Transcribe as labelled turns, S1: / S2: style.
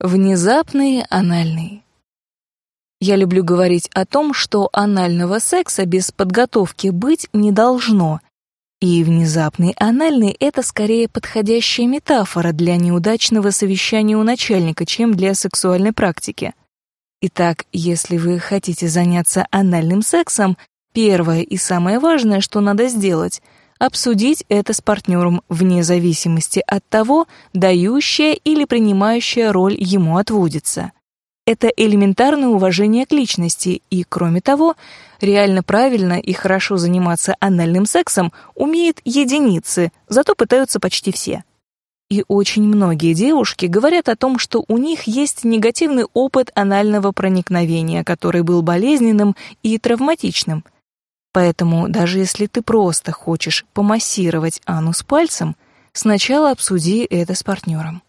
S1: Внезапный анальный. Я люблю говорить о том, что анального секса без подготовки быть не должно. И внезапный анальный — это скорее подходящая метафора для неудачного совещания у начальника, чем для сексуальной практики. Итак, если вы хотите заняться анальным сексом, первое и самое важное, что надо сделать — обсудить это с партнером вне зависимости от того, дающая или принимающая роль ему отводится. Это элементарное уважение к личности, и, кроме того, реально правильно и хорошо заниматься анальным сексом умеют единицы, зато пытаются почти все. И очень многие девушки говорят о том, что у них есть негативный опыт анального проникновения, который был болезненным и травматичным – Поэтому даже если ты просто хочешь помассировать анус пальцем, сначала обсуди это с партнером.